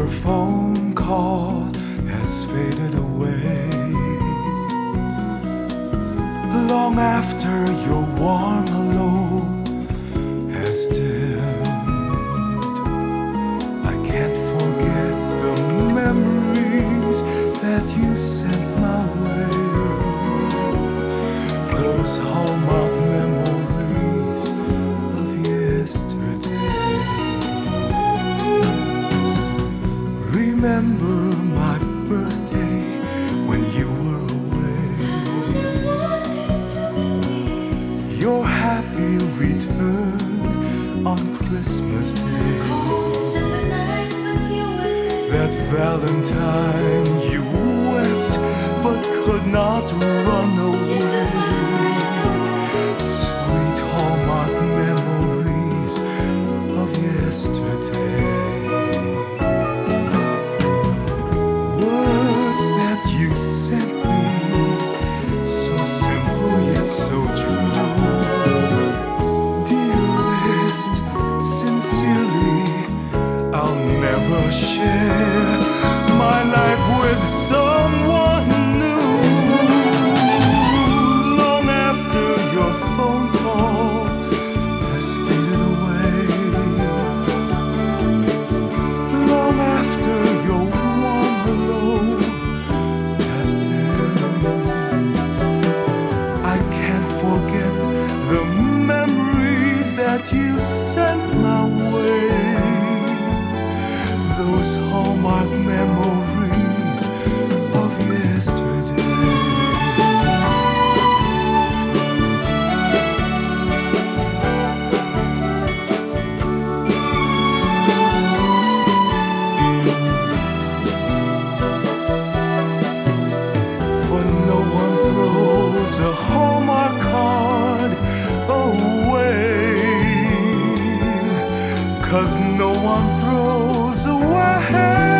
your phone call has faded away. Long after your warm hello has dimmed, I can't forget the memories that you sent my way. Those hallmark memories Remember my birthday when you were away. Your happy return on Christmas Day. That Valentine you wept but could not run away. Sweet hallmark memories of yesterday. Never Cause no one throws away